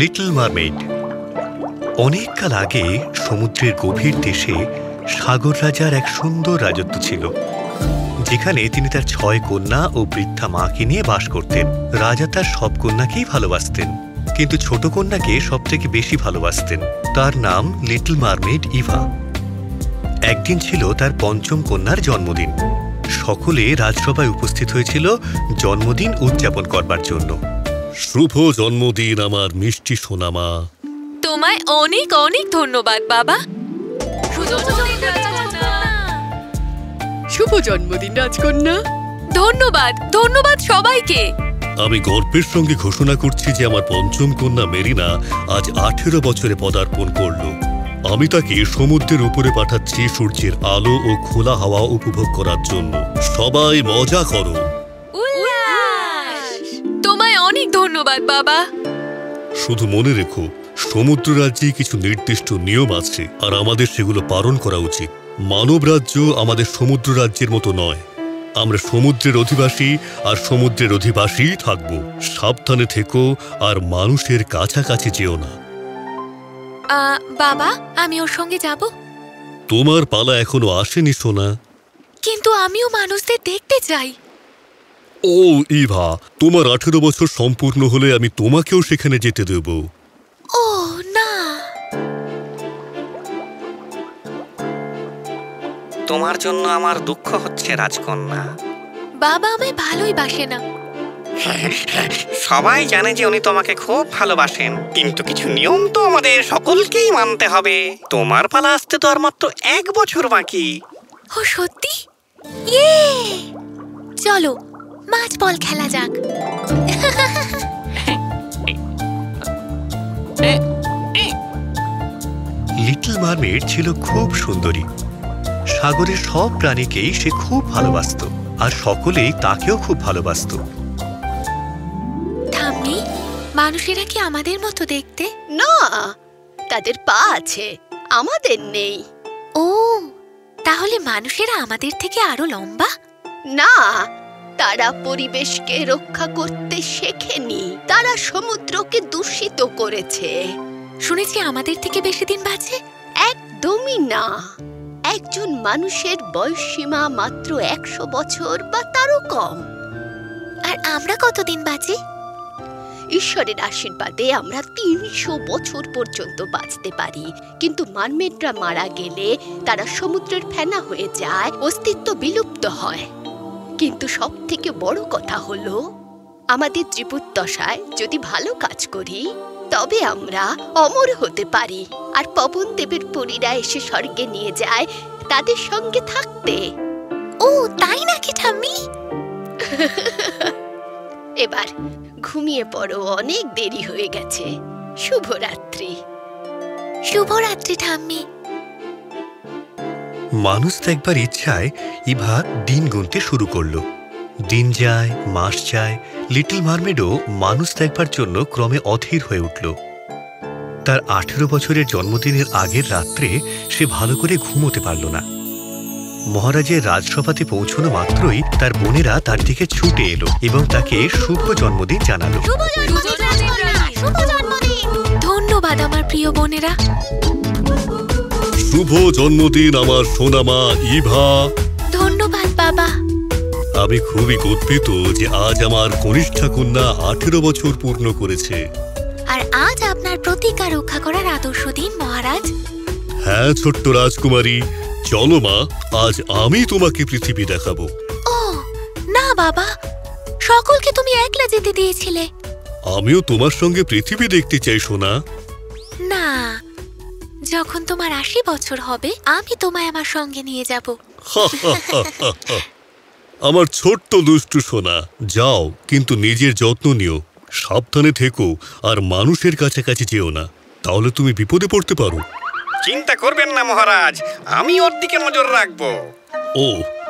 Little mermaid অনেক কাল আগে সমুদ্রের গভীর দেশে সাগর রাজার এক সুন্দর রাজত্ব ছিল, যেখানে তিনি তার ছয় কন্যা ও বৃদ্ধা মাকে নিয়ে বাস করতেন। রাজা তার সব কন্যাকেই ভালোবাসতেন, কিন্তু ছোট কন্যাকে সবথেকে বেশি ভালোবাসতেন। তার নাম লিটল মারমেড ইভা। একদিন ছিল তার পঞ্চম কন্যার জন্মদিন। সকলে রাজসভায় উপস্থিত হয়েছিল জন্মদিন উদযাপন করবার জন্য। শুভ জন্মদিন আমার মিষ্টি সোনামা। তোমায় অনেক অনেক ধন্যবাদ বাবা। শুভ জন্মদিন রাজকন্যা। ধন্যবাদ ধন্যবাদ সবাইকে। আমি গর্বের সঙ্গে ঘোষণা করছি যে আমার পঞ্চম কন্যা মেরিনা আজ আঠেরো বছরে পদার্পণ করল। আমি তাকে সমুদ্রের উপরে পাঠাচ্ছি সূর্যের আলো ও খোলা হাওয়া উপভোগ করার জন্য। সবাই মজা করো। ধন্যবাদ বাবা। শুধু মনে রেখো সমুদ্র রাজ্যে কিছু নির্দিষ্ট নিয়ম আছে আর আমাদের সেগুলো পালন করা উচিত। মানব রাজ্য আমাদের সমুদ্র রাজ্যের মতো নয়। আমরা সমুদ্রের অধিবাসী আর সমুদ্রের অধিবাসী থাকব। সাবধানে থেকো আর মানুষের কাছাকাছি যেও না। বাবা আমি ওর সঙ্গে যাব? তোমার পালা এখনও আসেনি সোনা। কিন্তু আমিও মানুষদের দেখতে চাই। ও ইভা তোমার আঠেরো বছর সম্পূর্ণ হলে আমি তোমাকেও সেখানে যেতে দেব। ও না। তোমার জন্য আমার দুঃখ হচ্ছে রাজকন্যা। বাবা আমায় ভালোই বাসে না। সবাই জানে যে উনি তোমাকে খুব ভালোবাসেন কিন্তু কিছু নিয়ম তো আমাদের সকলকেই মানতে হবে। তোমার পালা আসতে তো আর মাত্র এক বছর বাকি। ও সত্যি? ইয়ে! চলো মাছ বল খেলা যাক। লিটল মারমেড ছিল খুব সুন্দরী। সাগরের সব প্রাণীকেই সে খুব ভালোবাসতো আর সকলেই তাকেও খুব ভালোবাসতো। মানুষেরা কি আমাদের মতো দেখতে? না তাদের পা আছে আমাদের নেই। ও তাহলে মানুষেরা আমাদের থেকে আরও লম্বা? না তারা পরিবেশকে রক্ষা করতে শেখেনি। তারা সমুদ্রকে দূষিত করেছে। শুনেছি আমাদের থেকে বেশি দিন বাঁচে? একদমই না। একজন মানুষের বয়স সীমা মাত্র একশো বছর বা তারও কম। আর আমরা কতদিন বাঁচি? ঈশ্বরের আশীর্বাদে আমরা তিনশো বছর পর্যন্ত বাঁচতে পারি। কিন্তু মারমেডরা মারা গেলে তারা সমুদ্রের ফেনা হয়ে যায় অস্তিত্ব বিলুপ্ত হয়। কিন্তু সব থেকে বড় কথা হলো আমাদের জীবদ্দশায় যদি ভালো কাজ করি তবে আমরা অমর হতে পারি। আর পবন দেবের পরীরা এসে স্বর্গে নিয়ে যায় তাদের সঙ্গে থাকতে। ও তাই নাকি ঠাম্মি? এবার ঘুমিয়ে পড়ো অনেক দেরি হয়ে গেছে। শুভরাত্রি। শুভরাত্রি ঠাম্মি। মানুষ দেখবার ইচ্ছায় ইভা দিন গুনতে শুরু করল। দিন যায়, মাস যায়, লিটল মারমেডও মানুষ দেখবার জন্য ক্রমে অধীর হয়ে উঠল। তার আঠেরো বছরের জন্মদিনের আগের রাত্রে সে ভালো করে ঘুমোতে পারল না। মহারাজের রাজসভাতে পৌঁছনো মাত্রই তার বোনেরা তার দিকে ছুটে এলো এবং তাকে শুভ জন্মদিন জানালো। ধন্যবাদ আমার প্রিয় বোনেরা। শুভ জন্মদিন আমার সোনামা ইভা। ধন্যবাদ বাবা। আমি খুবই গর্বিত যে আজ আমার কনিষ্ঠা কন্যা আঠেরো বছর পূর্ণ করেছে। আর আজ আপনার প্রতিকার রক্ষা করার আদর্শ দিন মহারাজ। হ্যাঁ ছোট্ট রাজকুমারী। চলো মা আজ আমি তোমাকে পৃথিবী দেখাবো। ও না বাবা। সকলকে তুমি একলা যেতে দিয়েছিলে। আমিও তোমার সঙ্গে পৃথিবী দেখতে চাই সোনা। না যখন তোমার আশি বছর হবে আমি তোমায় আমার সঙ্গে নিয়ে যাব। আমার ছোট্ট দুষ্টু সোনা যাও কিন্তু নিজের যত্ন নিও। সাবধানে থেকো আর মানুষের কাছাকাছি যেও না। তাহলে তুমি বিপদে পড়তে পারো। চিন্তা করবেন না মহারাজ। আমি ওর দিকে নজর রাখব। ও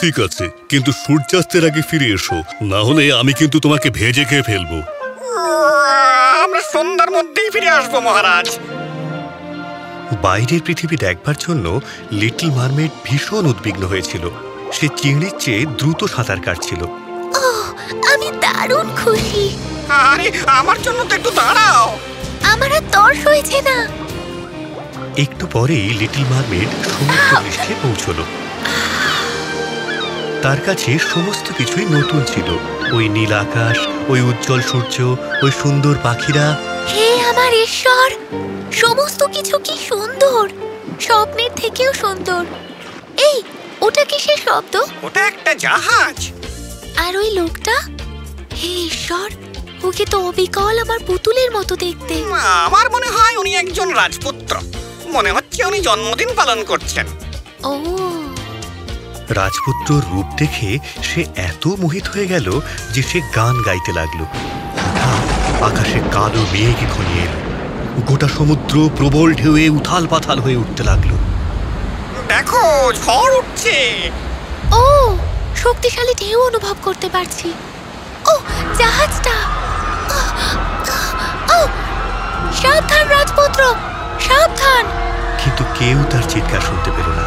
ঠিক আছে কিন্তু সূর্যাস্তের আগে ফিরে এসো। না হলে আমি কিন্তু তোমাকে ভেজে খেয়ে ফেলব। আমরা সন্ধ্যার মধ্যেই ফিরে আসব মহারাজ। বাইরের পৃথিবী দেখবার জন্য লিটল মারমেড ভীষণ উদ্বিগ্ন হয়েছিল। সে চিংড়ির চেয়ে দ্রুত সাঁতার কাটছিল। আমি দারুণ খুশি। আরে আমার জন্য তো একটু দাঁড়াও। আমার আর তর্স হয়েছে না। একটু পরেই লিটল মারমেড সমুদ্র পৃষ্ঠে পৌঁছলো। তার কাছে সমস্ত কিছুই নতুন ছিল। ওই নীল আকাশ ওই উজ্জ্বল সূর্য ওই সুন্দর পাখিরা হে আমার ঈশ্বর সমস্ত কিছু কি সুন্দর? স্বপ্নের থেকেও সুন্দর। এই ওটা কিসের শব্দ? ওটা একটা জাহাজ। আর ওই লোকটা? হে ঈশ্বর ওকে তো অবিকল আমার পুতুলের মতো দেখতে। আমার মনে হয় উনি একজন রাজপুত্র। মনে হচ্ছে উনি জন্মদিন পালন করছেন। ও। রাজপুত্রর রূপ দেখে সে এত মোহিত হয়ে গেল যে সে গান গাইতে লাগল। আকাশে কালো মেঘ ঘনিয়ে এলো। গোটা সমুদ্র প্রবল ঢেউয়ে উথাল পাথাল হয়ে উঠতে লাগল। দেখো ঝড় উঠছে। ও শক্তিশালী ঢেউ অনুভব করতে পারছি। ও জাহাজটা! সাবধান রাজপুত্র সাবধান। কিন্তু কেউ তার চিৎকার শুনতে পেল না।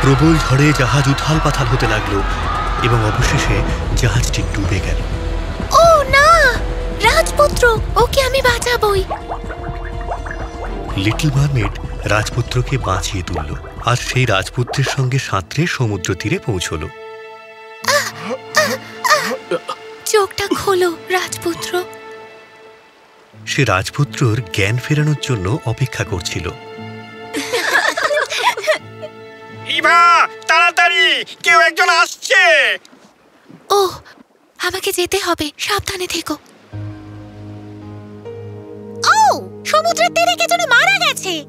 প্রবল ঝড়ে জাহাজ উথাল পাথাল হতে লাগল এবং অবশেষে জাহাজটি ডুবে গেল। ও রাজপুত্র ওকে আমি বাঁচাবই। লিটল মারমেড রাজপুত্রকে বাঁচিয়ে তুলল আর সেই রাজপুত্রের সঙ্গে সাঁতরে সমুদ্র তীরে পৌঁছলো। চোখটা খোলো রাজপুত্র। সে রাজপুত্রর জ্ঞান ফেরানোর জন্য অপেক্ষা করছিল। ইভা তাড়াতাড়ি কেউ একজন আসছে। ও আমাকে যেতে হবে সাবধানে থেকো। সমুদ্রের তীরে কে যেন মারা গেছে।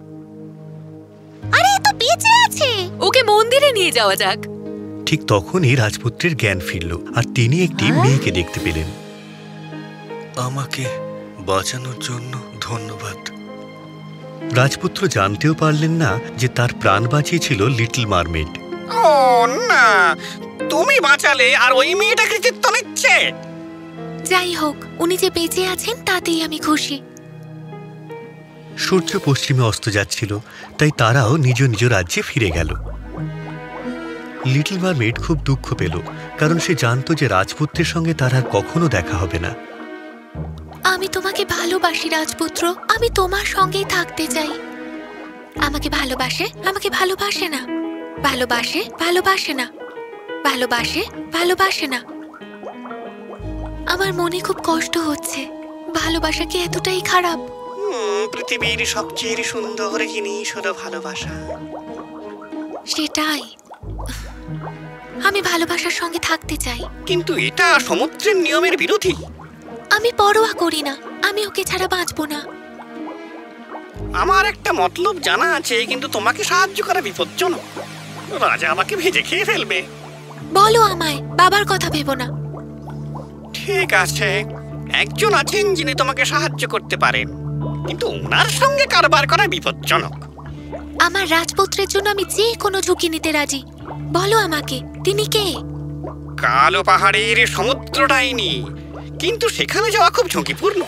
আরে এ তো বেঁচে আছে। ওকে মন্দিরে নিয়ে যাওয়া যাক। ঠিক তখনই রাজপুত্রের জ্ঞান ফিরল আর তিনি একটি মেয়েকে দেখতে পেলেন। আমাকে বাঁচানোর জন্য ধন্যবাদ। রাজপুত্র জানতেও পারলেন না যে তার প্রাণ বাঁচিয়েছিল লিটল মারমেড। ও না তুমি বাঁচালে আর ওই মেয়েটা কৃতিত্ব নিচ্ছে। যাই হোক উনি যে বেঁচে আছেন তাতেই আমি খুশি। সূর্য পশ্চিমে অস্ত যাচ্ছিল, তাই তারাও নিজ নিজ রাজ্যে ফিরে গেল। লিটল মারমেড খুব দুঃখ পেল, কারণ সে জানতো যে রাজপুত্রের সঙ্গে তার আর কখনো দেখা হবে না। আমি তোমাকে ভালোবাসি, রাজপুত্র। আমি তোমার সঙ্গেই থাকতে চাই। আমাকে ভালোবাসে? আমাকে ভালোবাসে না। ভালোবাসে? ভালোবাসে না। ভালোবাসে? ভালোবাসে না। আমার মনে খুব কষ্ট হচ্ছে। ভালোবাসা কি এতটাই খারাপ? পৃথিবীর সবচেয়ে সুন্দর জিনিস হলো ভালোবাসা। সেটাই। আমি ভালোবাসার সঙ্গে থাকতে চাই। কিন্তু এটা সমুদ্রের নিয়মের বিরোধী। আমি পরোয়া করি না। আমি ওকে ছাড়া বাঁচবো না। আমার একটা মতলব জানা আছে কিন্তু তোমাকে সাহায্য করা বিপজ্জনক রাজা আমাকে ভেজে খেয়ে ফেলবে। বলো আমায় বাবার কথা ভেবো না। ঠিক আছে। একজন আছেন যিনি তোমাকে সাহায্য করতে পারেন। কিন্তু ওনার সঙ্গে কারবার করা বিপজ্জনক। আমার রাজপুত্রের জন্য আমি যে কোনো ঝুঁকি নিতে রাজি। বলো আমাকে তিনি কে? কালো পাহাড়ের সমুদ্র ডাইনি কিন্তু সেখানে যাওয়া খুব ঝুঁকিপূর্ণ।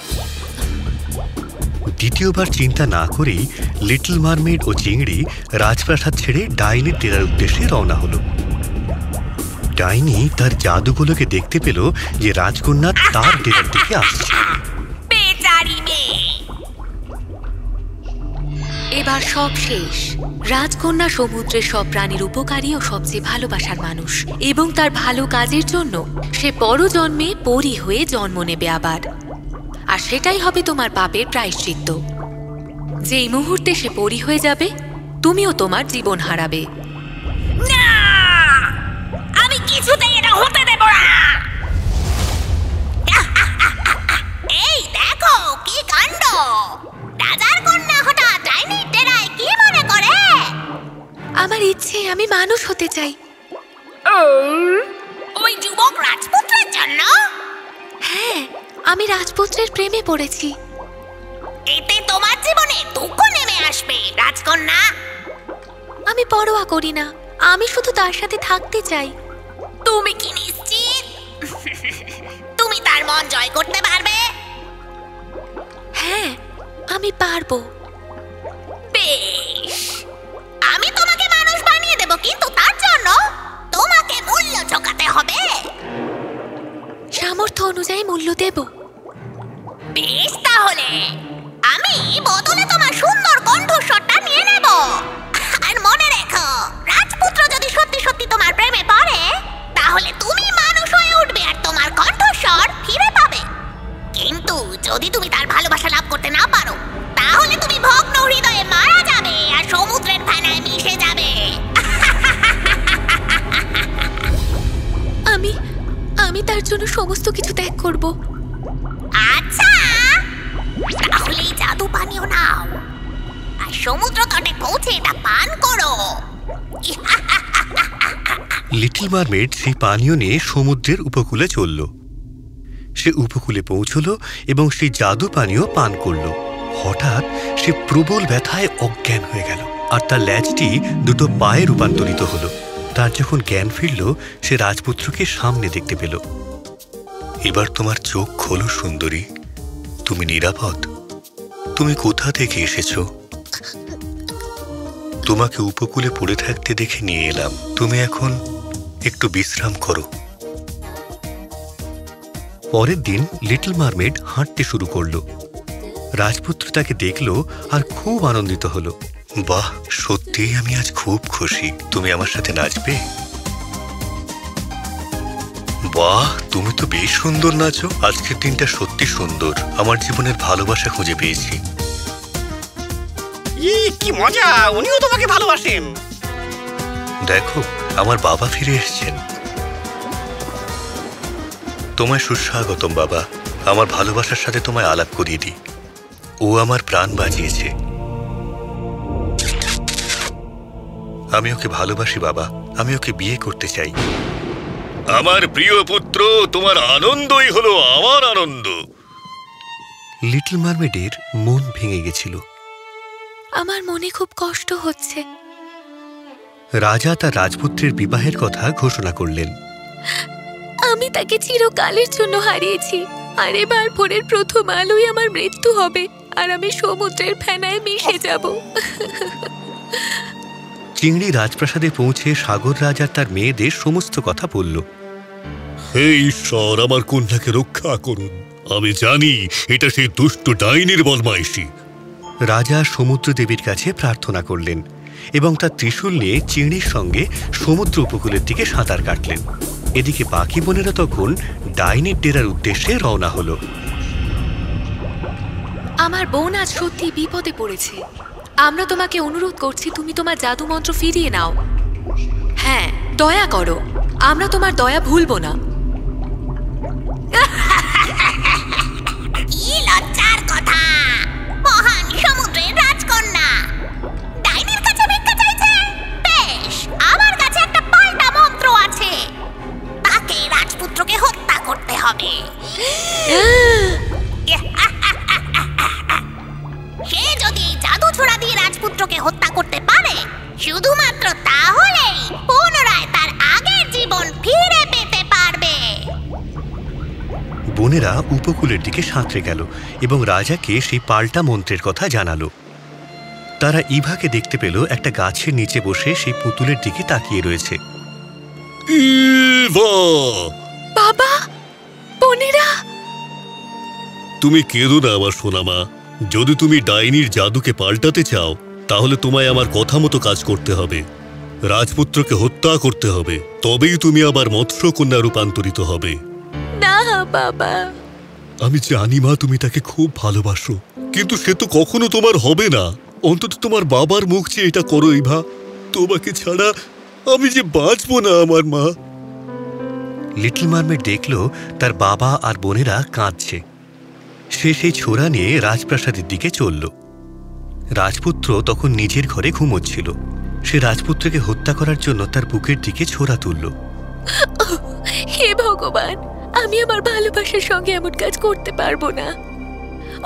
দ্বিতীয়বার চিন্তা না করেই লিটল মারমেড ও চিংড়ি রাজপ্রাসাদ ছেড়ে ডাইনির ডেরার উদ্দেশ্যে রওনা হলো। ডাইনি তার জাদুগুলোকে দেখতে পেল যে রাজকন্যা তার ডেরার দিকে আসছে। এবার সব শেষ। রাজকন্যা সমুদ্রের সব প্রাণীর উপকারী ও সবচেয়ে ভালোবাসার মানুষ। এবং তার ভালো কাজের জন্য সে বড় জন্মে পরী হয়ে জন্ম নেবে আবার। আর সেটাই হবে তোমার পাপের প্রায়শ্চিত্ত। যেই মুহূর্তে সে পরী হয়ে যাবে, তুমিও তোমার জীবন হারাবে। আমি কিছুতেই এই দেখো, কি কাণ্ড! রাজার কন্যা ডাইনির ডেরায় কি মনে করে? আমার ইচ্ছে আমি মানুষ হতে চাই। ওই যুবক রাজপুত্রের জন্য? হ্যাঁ আমি রাজপুত্রের প্রেমে পড়েছি। এতে তোমার জীবনে দুঃখ নেমে আসবে রাজকন্যা। আমি পরোয়া করি না আমি শুধু তার সাথে থাকতে চাই। তুমি কি নিশ্চিত? তুমি তার মন জয় করতে পারবে? হ্যাঁ আমি পারব। কিন্তু তার জন্য। তোমাকে মূল্য চোকাতে হবে। সামর্থ্য অনুযায়ী মূল্য দেব। বেশ তাহলে। আমি বদলে তোমার সুন্দর কণ্ঠস্বরটা নিয়ে নেব। লিটল মারমেড সেই পানীয় নিয়ে সমুদ্রের উপকূলে চলল। সে উপকূলে পৌঁছল এবং সেই জাদু পানীয় পান করল। হঠাৎ সে প্রবল ব্যথায় অজ্ঞান হয়ে গেল আর তার ল্যাজটি দুটো পায়ে রূপান্তরিত হলো। তার যখন জ্ঞান ফিরল, সে রাজপুত্রকে সামনে দেখতে পেল। এবার তোমার চোখ খোলো, সুন্দরী। তুমি নিরাপদ। তুমি কোথা থেকে এসেছ? তোমাকে উপকূলে পড়ে থাকতে দেখে নিয়ে এলাম। তুমি এখন একটু বিশ্রাম করো। পরের দিন লিটল মারমেড হাঁটতে শুরু করল। রাজপুত্র তাকে দেখল আর খুব আনন্দিত হলো। বাহ, সত্যিই আমি আজ খুব খুশি। তুমি আমার সাথে নাচবে? বাহ, তুমি তো বেশ সুন্দর নাচো। আজকের দিনটা সত্যি সুন্দর। আমার জীবনের ভালোবাসা খুঁজে পেয়েছি। ই কি মজা উনিও তোমাকে ভালোবাসেন। দেখো আমার বাবা ফিরে এসেছেন। তোমায় সুস্বাগতম বাবা। আমার ভালোবাসার সাথে তোমায় আলাপ করিয়ে দিই। ও আমার প্রাণ বাঁচিয়েছে। আমি ওকে ভালোবাসি বাবা। আমি ওকে বিয়ে করতে চাই। আমার প্রিয় পুত্র তোমার আনন্দই হলো আমার আনন্দ। লিটল মারমেডের মন ভেঙে গেছিল। আমার মনে খুব কষ্ট হচ্ছে। রাজা তার রাজপুত্রের বিবাহের কথা ঘোষণা করলেন। আমি তাকে চিরকালের জন্য হারিয়েছি। আর এবার ভোরের প্রথম আলোই আমার মৃত্যু হবে আর আমি সমুদ্রের ফেনায় মিশে যাব। চিংড়ি রাজপ্রাসাদে পৌঁছে সাগর রাজা তার মেয়েদের সমস্ত কথা বলল। হে ঈশ্বর আমার কন্যাকে রক্ষা করুন। আমি জানি এটা সেই দুষ্ট ডাইনির বদমাইশি। রাজা সমুদ্র দেবীর কাছে প্রার্থনা করলেন এবং তার ত্রিশূল নিয়ে চিংড়ির সঙ্গে সমুদ্র উপকূলের দিকে সাঁতার কাটলেন। এদিকে বাকি বোনেরা তখন ডাইনের ডেরার উদ্দেশ্যে রওনা হলো। আমার বোন আজ সত্যি বিপদে পড়েছে। আমরা তোমাকে অনুরোধ করছি, তুমি তোমার জাদু মন্ত্র ফিরিয়ে নাও। হ্যাঁ দয়া করো। আমরা তোমার দয়া ভুলবো না। উপকূলের দিকে সাঁতরে গেল এবং রাজাকে সেই পাল্টা মন্ত্রের কথা জানালো। তারা ইভাকে দেখতে পেল একটা গাছের নিচে বসে সেই পুতুলের দিকে তাকিয়ে রয়েছে। ইভা! বাবা! বোনেরা! তুমি কেঁদো না আমার সোনামা। যদি তুমি ডাইনির জাদুকে পাল্টাতে চাও তাহলে তোমায় আমার কথা মতো কাজ করতে হবে। রাজপুত্রকে হত্যা করতে হবে। তবেই তুমি আবার মৎস্যকন্যা রূপান্তরিত হবে। না বাবা। আমি জানি মা তুমি তাকে খুব ভালোবাসো। কিন্তু সে তো কখনো তোমার হবে না। অন্তত তোমার বাবার মুখ চেয়ে এটা করো ইভা। তোমাকে ছাড়া আমি যে বাঁচবো না আমার মা। লিটল মারমেড দেখল তার বাবা আর বোনেরা কাঁদছে। সে সেই ছোরা নিয়ে রাজপ্রাসাদের দিকে চলল। রাজপুত্র তখন নিজের ঘরে ঘুমোচ্ছিল। সে রাজপুত্রকে হত্যা করার জন্য তার বুকের দিকে ছোরা তুলল। হে ভগবান আমি আমার ভালোবাসার সঙ্গে এমন কাজ করতে পারব না।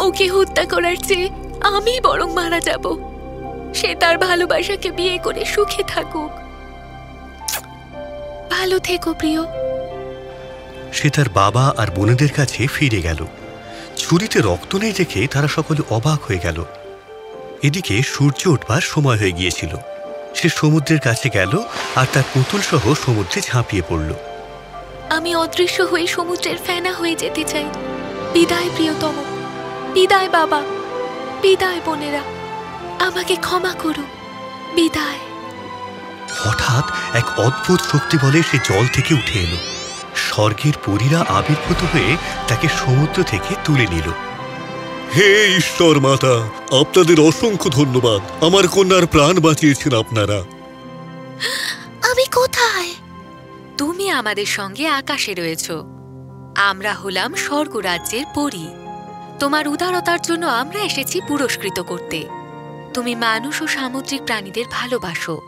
ওকে হত্যা করার চেয়ে আমি বরং মারা যাব। সে তার ভালোবাসাকে বিয়ে করে সুখে থাকুক। ভালো থেকো, প্রিয়। সে তার বাবা আর বোনেদের কাছে ফিরে গেল। ছুরিতে রক্ত নেই দেখে তারা সকলে অবাক হয়ে গেল। এদিকে সূর্য উঠবার সময় হয়ে গিয়েছিল। সে সমুদ্রের কাছে গেল আর তার পুতুল সহ সমুদ্রে ঝাঁপিয়ে পড়ল। আমি অদৃশ্য হয়ে সমুদ্রের ফেনা হয়ে যেতে চাই। বিদায় প্রিয়তম। বিদায় বাবা। বিদায় বোনেরা। আমাকে ক্ষমা করো। বিদায়। হঠাৎ এক অদ্ভুত শক্তি বলে সে জল থেকে উঠে এলো। স্বর্গের পরীরা আবির্ভূত হয়ে তাকে সমুদ্র থেকে তুলে নিল। হে ঈশ্বর মাতা আপনাদের অসংখ্য ধন্যবাদ। আমার কন্যার প্রাণ বাঁচিয়েছেন আপনারা। আমি কোথায়? তুমি আমাদের সঙ্গে আকাশে রয়েছ। আমরা হলাম স্বর্গরাজ্যের পরী। তোমার উদারতার জন্য আমরা এসেছি পুরস্কৃত করতে। তুমি মানুষ ও সামুদ্রিক প্রাণীদের ভালোবাসো।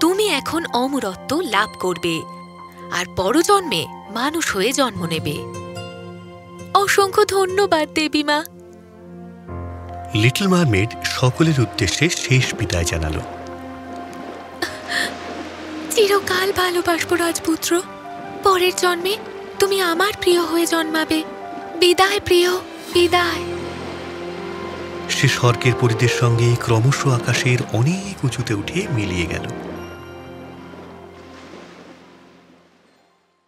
তুমি এখন অমরত্ব লাভ করবে আর পরজন্মে মানুষ হয়ে জন্ম নেবে। অসংখ্য ধন্যবাদ দেবীমা লিটল মারমেড সকলের উদ্দেশ্যে শেষ বিদায় জানালো। চিরকাল ভালোবাসবো রাজপুত্র। পরের জন্মে তুমি আমার প্রিয় হয়ে জন্মাবে। বিদায় প্রিয়, বিদায়। সে স্বর্গের পরিদের সঙ্গে ক্রমশ আকাশের অনেক উঁচুতে উঠে মিলিয়ে গেল।